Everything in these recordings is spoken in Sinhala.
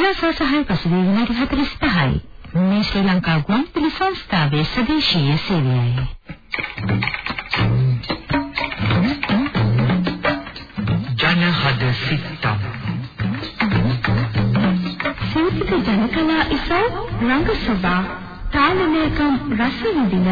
වෙනස සහාය පසුගිය විනාඩි 45යි. මේ ශ්‍රී ලංකා ගුවන්විදුලි සංස්ථාවේ සදේශීය සේවයයි. ජනහද සිත්තම් සූතික ජනකලා ඉසෝ රංගසභා තාලනයකම් රස විඳින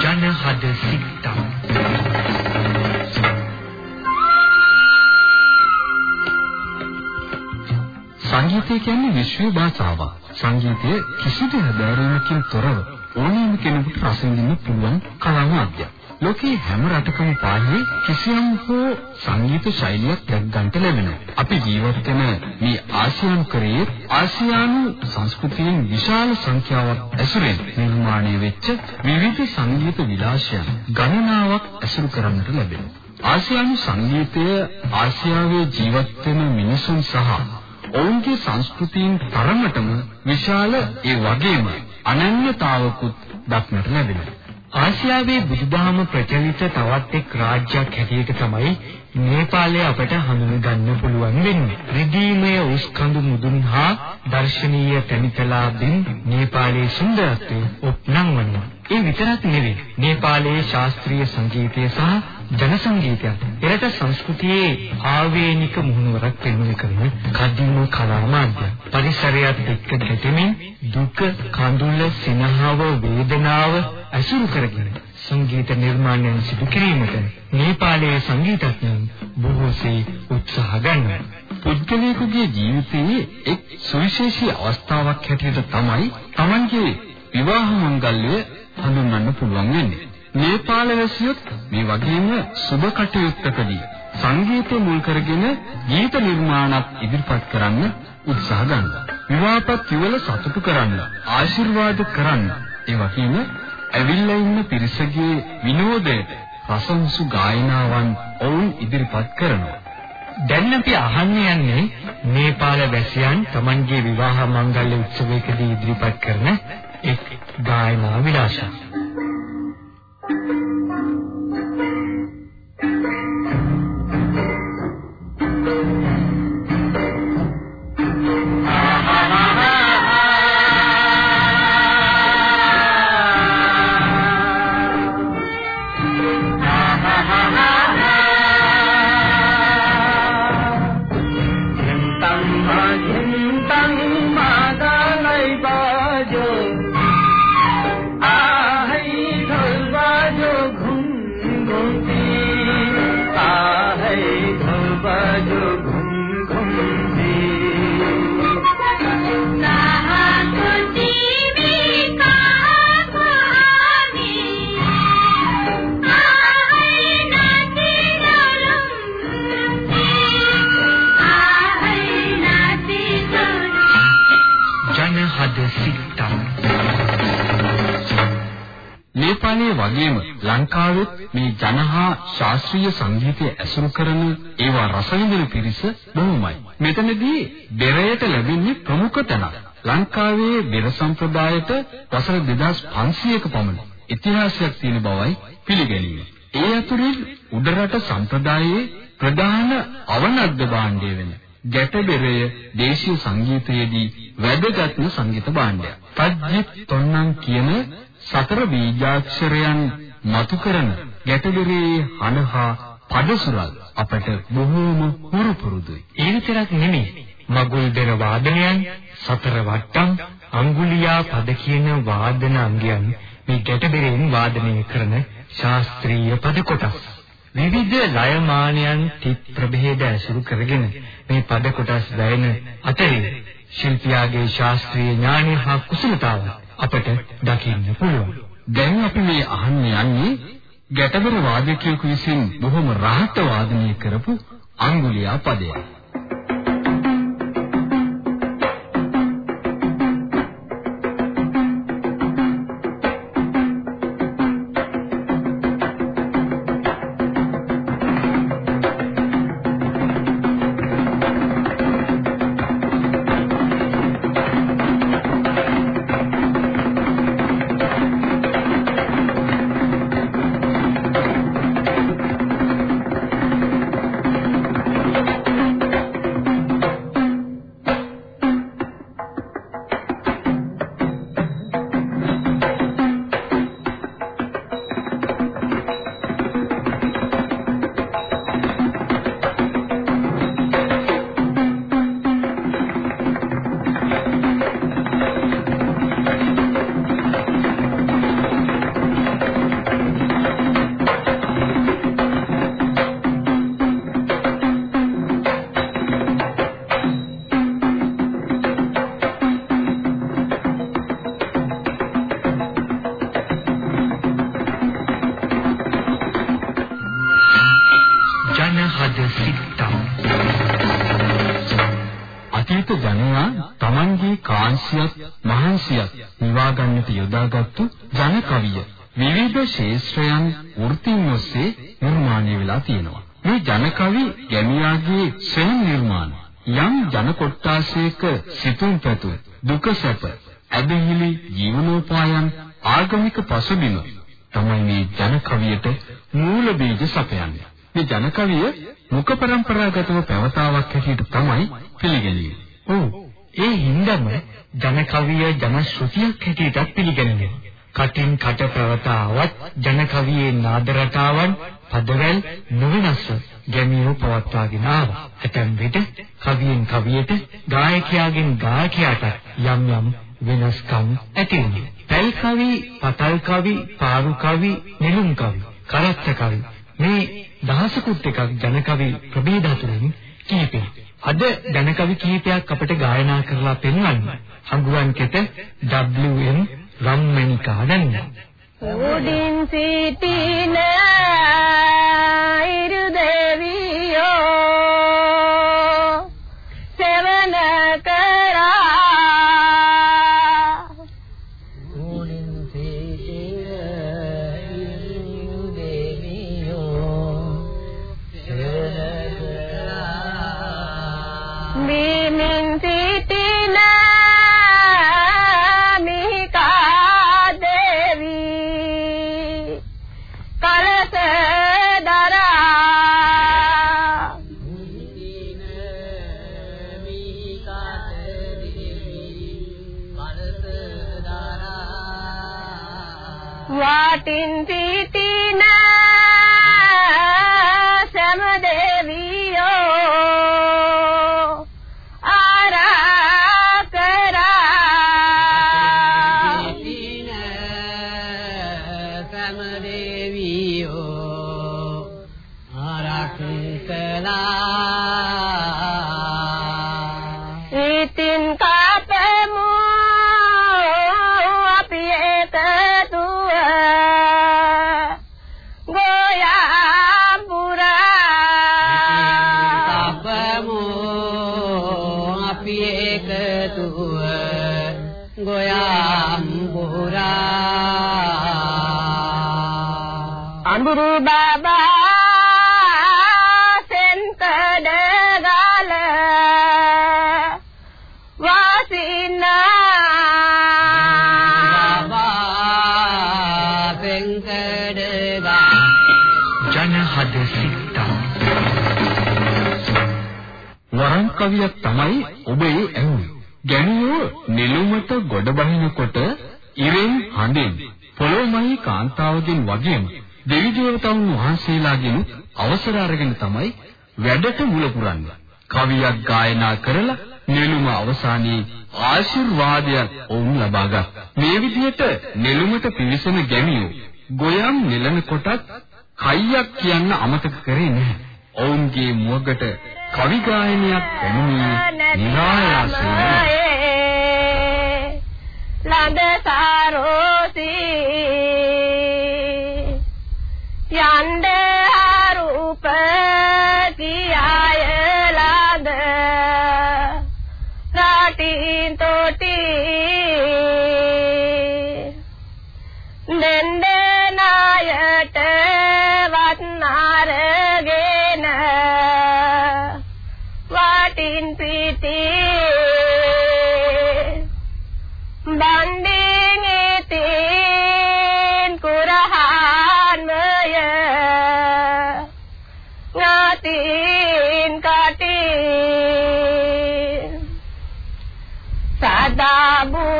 ජනහද සිත්තම් සංගීතය කියන්නේ විශ්ව භාෂාවක්. සංගීතය කිසිදු හැදෑරීමකින් තොරව ඕනෑම කෙනෙකුට රස විඳින්න පුළුවන් කලා මාධ්‍යයක්. ලෝකේ හැම රටකම පාහේ කිසියම් හෝ සංගීත ශෛලියක් දැක් ගන්නට ලැබෙනවා. අපි ජීවත් වෙන මේ ආසියානු කරේ ආසියානු සංස්කෘතියෙන් විශාල සංඛ්‍යාවක් ඇසුරෙන් නිර්මාණය වෙච්ච විවිධ සංගීත විලාසයන් ගණනාවක් ඇසුරු කරන්නට ලැබෙනවා. ආසියානු සංගීතය ආසියාවේ ජීවත් වෙන මිනිසුන් සහ ඔවුන්ගේ සංස්කෘතීන් තරමටම විශාල ඒ වගේම අනන්‍යතාවකුත් දක්නට ලැබෙනවා. ආසියාවේ බුදුදහම ප්‍රචලිත තවත් එක් රාජ්‍යයක් හැටියට තමයි නේපාලය අපට හඳුනගන්න පුළුවන් වෙන්නේ. රිදීමය උස්කඳු මුදුන් හා දර්ශනීය තනිතලාදින් නේපාලයේ සුන්දරත්වය ඔප්නංවනවා. ඒ විතරක් නෙවෙයි. නේපාලයේ ශාස්ත්‍රීය සංගීතය සහ ජන සංගීතයක්. එරට සංස්කෘතියේ ආවේනික මුහුණුවරක් පෙන්වන කරන කදිම කලා මාධ්‍ය පරිසරයත් එක්ක ගැටෙමින් දුක කඳුල සිනහව වේදනාව අසුරු කරගෙන සංගීත නිර්මාණයන් සිදු කිරීමට නේපාලයේ සංගීතඥයන් බොහෝසේ උත්සාහ ගන්නවා. පුද්ගලයෙකුගේ ජීවිතයේ එක් සුවිශේෂී අවස්ථාවක් හැටියට තමයි Tamanගේ විවාහ මංගල්‍ය හඳුන්වන්න පුළුවන් වෙන්නේ. නේපාල වැසියොත් මේ වගේම සුබ කටයුත්තකදී සංගීතය මුල් කරගෙන ගීත නිර්මාණත් ඉදිරිපත් කරන්න උත්සාහ ගන්නවා. විවාහපත් යුවල සතුටු කරන්න, ආශිර්වාද කරන්න, ඒ වගේම ඇවිල්ලා ඉන්න පිරිසගේ විනෝදයට රසංසු ගායනාවන් ඔවුන් ඉදිරිපත් කරනවා. දැන් අපි අහන්න යන්නේ නේපාල වැසියන් Tamanගේ විවාහ මංගල්‍ය උත්සවයකදී ඉදිරිපත් කරන එක් ගායනා විලාසයක්. නේපාලයේ වගේම ලංකාවෙත් මේ ජනහා ශාස්ත්‍රීය සංගීතය ඇසුරු කරන ඒවා රස විඳින පිරිස බොහොමයි. මෙතනදී බෙරයට ලැබෙන්නේ ප්‍රමුඛ තැනක්. ලංකාවේ බෙර සම්ප්‍රදායට වසර 2500ක පමණ ඉතිහාසයක් තියෙන බවයි පිළිගැනීම. ඒ අතුරින් උඩරට සම්ප්‍රදායේ ප්‍රධාන අවනග්ග භාණ්ඩය වෙන ගැටබෙරය දේශීය සංගීතයේදී වැදගත්ම සංගීත භාණ්ඩයක්. පජ්ජිත් තොන්නම් කියන සතර බීජාක්ෂරයන් මතු කරන ගැටබෙරේ හනහා පදසුරල් අපට බොහෝම හුරු පුරුදුයි. ඒ විතරක් නෙමෙයි. මගුල් දෙන වාදනයන් සතර වට්ටම් අඟුලියා පද කියන වාදන අංගයන් මේ ගැටබෙරෙන් වාදනය කරන ශාස්ත්‍රීය පද කොටස්. විවිධ ලයමානයන් තිත් ප්‍රභේද ඇසුරු කරගෙන මේ පද කොටස් ගයන අතරේ ශිල්පියාගේ ශාස්ත්‍රීය ඥානය හා කුසලතාව අපට දකින්න පුළුවන්. දැන් අපි මේ අහන්න යන්නේ ගැටබර වාදකයෙකු විසින් බොහොම රහත වාදනය කරපු අඟුලියා පදයක්. Tamanගේ කාංශියත් මහන්සියත් නිවා ගන්නට යොදාගත්තු ජන කවිය විවිධ ශේෂ්ත්‍රයන් වෘත්තීන් ඔස්සේ නිර්මාණය වෙලා තියෙනවා. මේ ජන කවි ගැමියාගේ ස්වයං නිර්මාණ යම් ජන කොට්ටාසයක සිතුම් පැතුම් දුක සැප ඇදහිලි ජීවනෝපායන් ආගමික පසුබිම තමයි මේ ජන කවියට මූල බීජ සපයන්නේ. මේ ජන කවිය මුඛ પરම්පරාගතව පැවතාවක් හැටියට තමයි පිළිගන්නේ. ඔව්. ඒ හින්දාම ජන කවිය ජන ශ්‍රුතියක් හැටියටත් පිළිගන්නේ. කටින් කට ප්‍රවතාවත් ජන කවියේ නාද රටාවන් පදවැල් නොවෙනස්ව ගැමියෝ පවත්වාගෙන ආවා. ඇතැම් විට කවියෙන් කවියට ගායකයාගෙන් ගායකයාට යම් යම් වෙනස්කම් ඇති වුණා. පැල් කවි, පතල් කවි, පාරු කවි, නෙළුම් කවි, කරත්ත කවි මේ දහසකුත් එකක් ජන කවි ප්‍රභේද අතරින් කීපයක්. අද ජන කවි කීපයක් අපිට ගායනා කරලා පෙන්වන්න. හඟුවන් කෙත WM රම්මණිකා නන්ද. උඩින් සිටින වාටින් සිටින සම දේවියෝ ආරා කරා අඳුරු බබා සෙන්කඩ ගාල වාසිනා බබා පෙන්කඩගා ජනහද සිතා වරන් කවියක් තමයි ඔබේ ඇහුනේ. ගැණියෝ නිලුමට ගොඩ බහිනකොට ඉරෙන් හඬෙන් පොළොමහි කාන්තාවගෙන් වගේම දෙවි දේවතාවුන් වහන්සේලාගෙන් අවසර අරගෙන තමයි වැඩට මුල පුරන්නේ. කවියක් ගායනා කරලා නෙළුම අවසානයේ ආශිර්වාදයක් ඔවුන් ලබා ගත්තා. මේ විදිහට නෙළුමට පිවිසෙන ගැමියෝ ගොයම් නෙලන කොටත් කයියක් කියන්න අමතක කරේ නැහැ. ඔවුන්ගේ මුවගට කවි ගායනයක් පැමිණී නිරායාසයෙන් ලඳ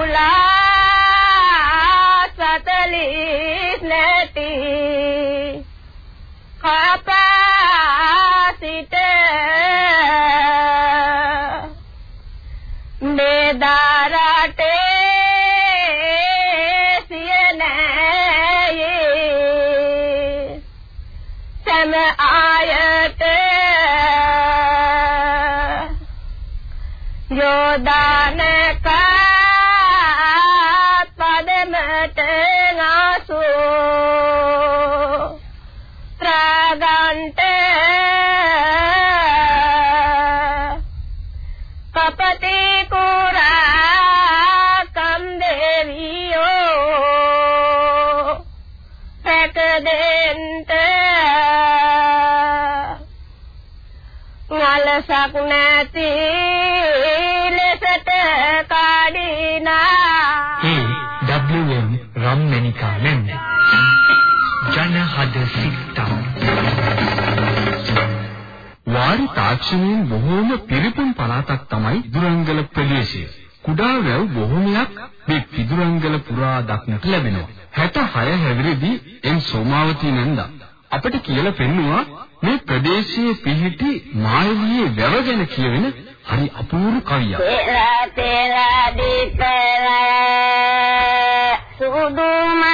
සදා බුලා සතලිස් නැති කපාසිට බෙදාරටේ ප්‍රගන්ට කපති කුරා කම් දෙවියෝ පැක දෙන්ට නලසක් නැති ලෙසට කාඩිනා. ඒ WM රම්මනිකා නැන්ද ජනහද සිත්තා වාරි තාක්ෂණයෙන් බොහෝම පිරිපුන් පළාතක් තමයි දුරංගල ප්‍රදේශය. කුඩා වැව් බොහෝමයක් මේ පිදුරංගල පුරා දක්නට ලැබෙනවා. 66 හැවිරිදි එම් සෝමාවතී නන්දා අපිට කියලා පෙන්නවා මේ ප්‍රදේශයේ පිහිටි මායලියේ වැව ගැන කියවෙන හරි අපූර්ව කවියක්. තෙලා තෙලා දීපල සුදුමයි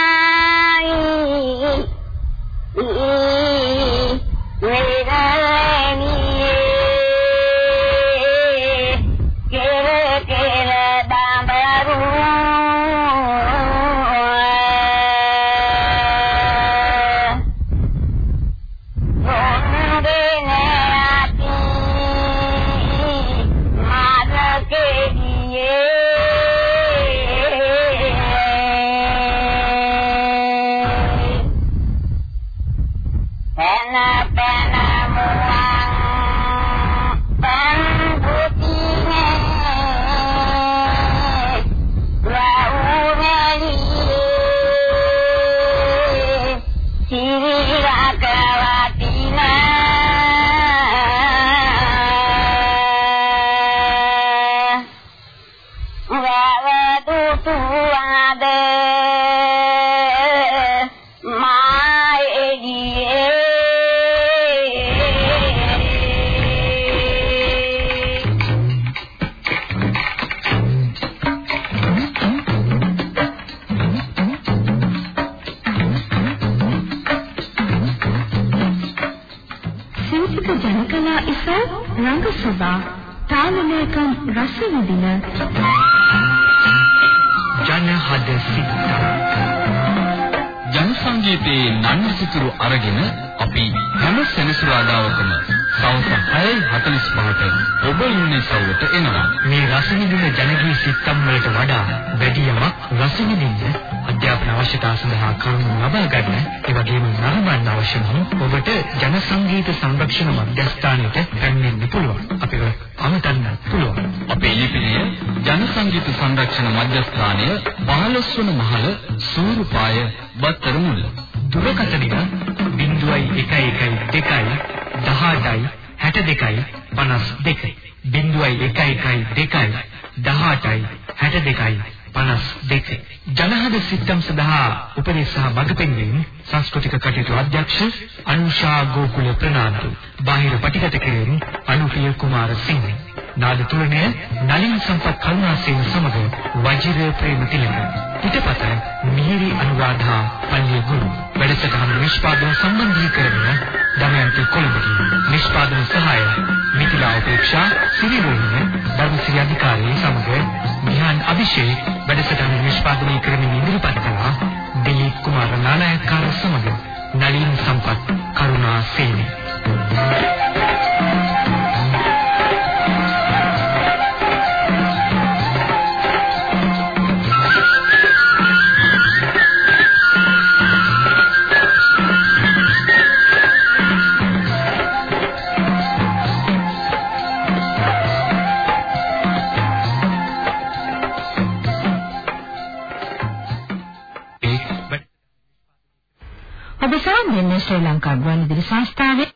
සූතික ජනහද සිත්තා ජන සංගීතයේ නන්දිසිතුරු අරගෙන අපි හැම සෙනසුරාදාවකම සවස් 6:45ට ඔබ ඉන්නේ සවුවට එනවා. මේ රස විඳින ජනගී සිත්තම් වලට වඩා වැඩියමක් රස විඳින්න අධ්‍යාපන අවශ්‍යතා සඳහා කරුණු ලබා ගන්න ඒ වගේම නරඹන්න අවශ්‍ය නම් ඔබට ජන සංගීත සංරක්ෂණ මධ්‍යස්ථානයට පැමිණෙන්න පුළුවන්. අපිව අමතන්න පුළුවන්. අපේ ලිපිනය ජන සංගීත සංරක්ෂණ මධ්‍යස්ථානය 15 වන මහල සූරුපාය බත්තර මුල්ල. දුරකථනය 0112 18යි 62යි 52 0112 18යි 62යි 52 ජනහද සිත්තම් සඳහා උපදෙස් සහ මඟ පෙන්වීම සංස්කෘතික කටයුතු අධ්‍යක්ෂ අනුෂා ගෝකුල ප්‍රනාන්දු බාහිර පටිගත කිරීම අනුපිය කුමාර සිංහ නාද තුලනය නලින් සම්පත් කරුණාසේන සමග වජිර ප්‍රේමතිලක පිටපත මිහිරි අනුරාධා පල්ලිය ගුරු. වැඩසටහන නිෂ්පාදන සම්බන්ධීකරණය දමයන්ති කොළඹගේ නිෂ්පාදන සහාය මිතිලා උපේක්ෂා සිරිරෝහිණ ධර්මසිරි අධිකාරිය සමග මිහාන් අභිෂේක් වැඩසටහන නිෂ්පාදනය කරමින් ඉදිරිපත් කළා දිලීප් කුමාර නානායක්කාර සමග නලින් සම්පත් කරුණාසේන. ඔබ සාමාන්‍ය ශ්‍රී ලංකා ගුවන්විදුලි සංස්ථාවේ